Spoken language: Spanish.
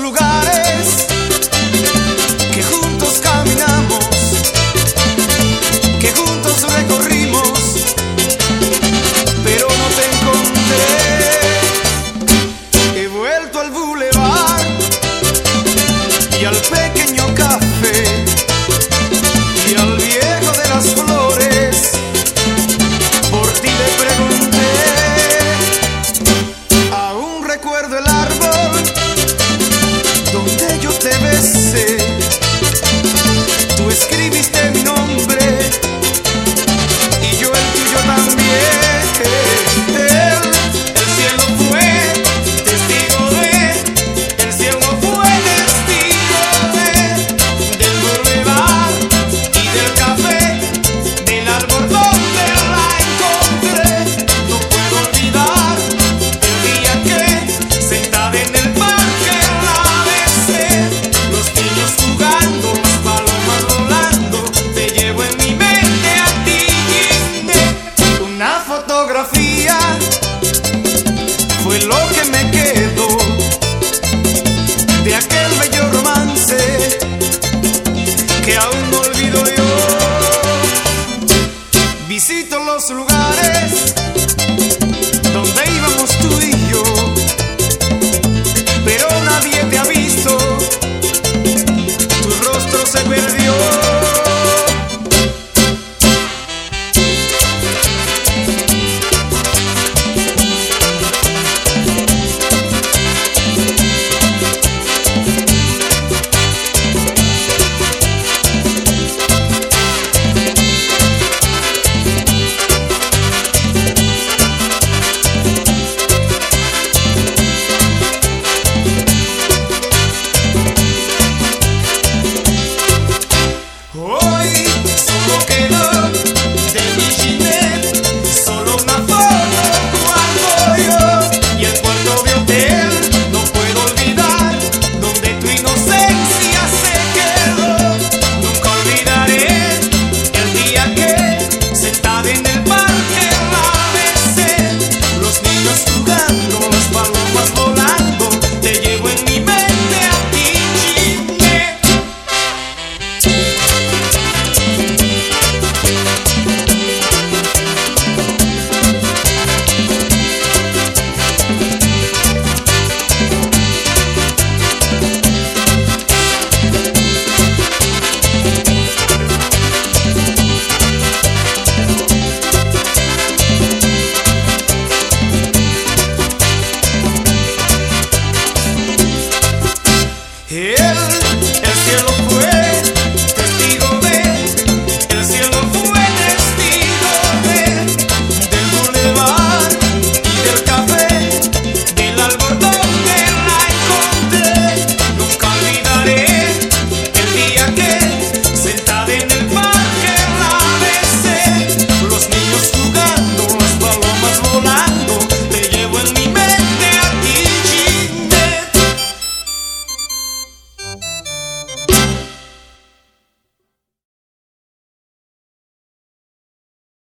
lugares que juntos caminamos, que juntos recorrimos, pero no te encontré. He vuelto al bulevar y al pequeño. que aún no olvido yo. Visito los lugares solo quedó Every